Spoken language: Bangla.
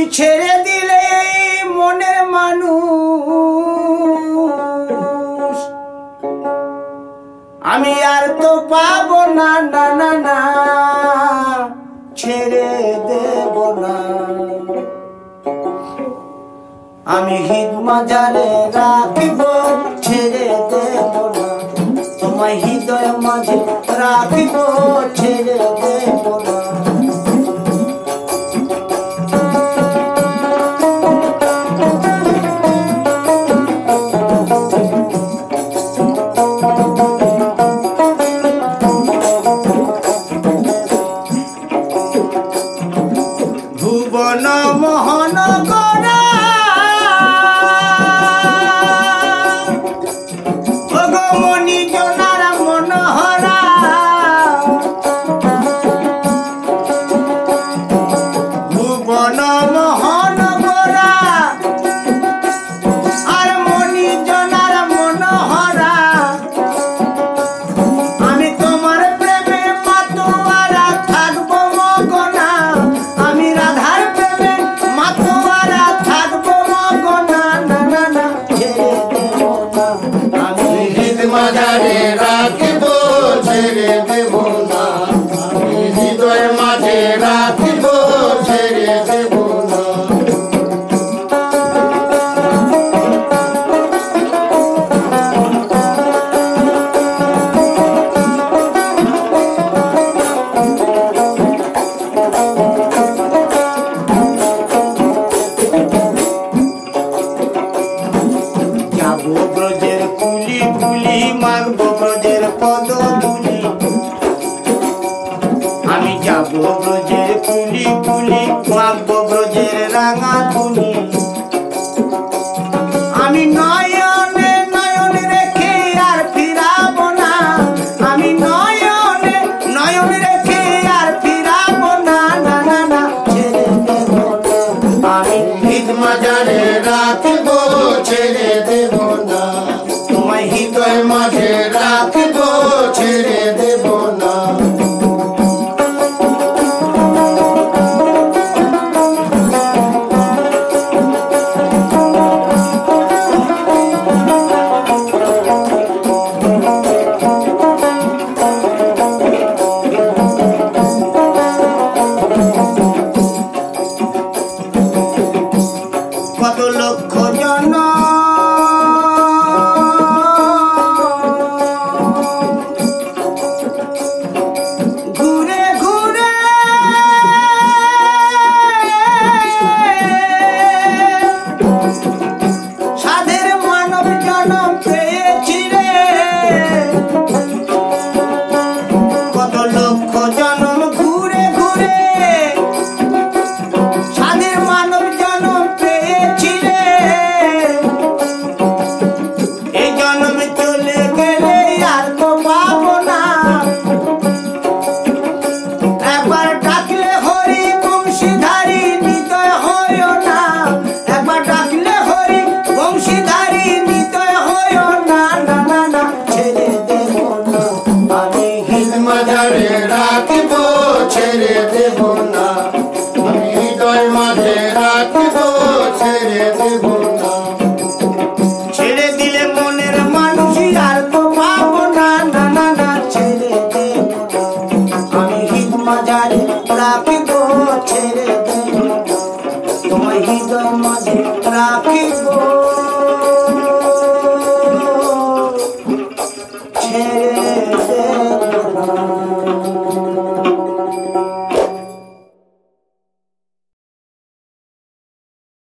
তুমি ছেড়ে দিলে মনের মানুষ। আমি আর তো পাবো না না না না। ছেড়ে দেব না। আমি হিত মাজারে রাখিব, ছেড়ে দেব না। তোমায় হৃদয় মাঝে রাখিব, ছেড়ে শহীদ মাঝারে রাখব ছেড়ে দেব না। হৃদয় মাঝে রাখব ছেড়ে দেব না। পদমনে আমি যাব ব্রজের কুলি কুলি মাগব ব্রজের রাঙা কুলি। to mother, Rakhi Go.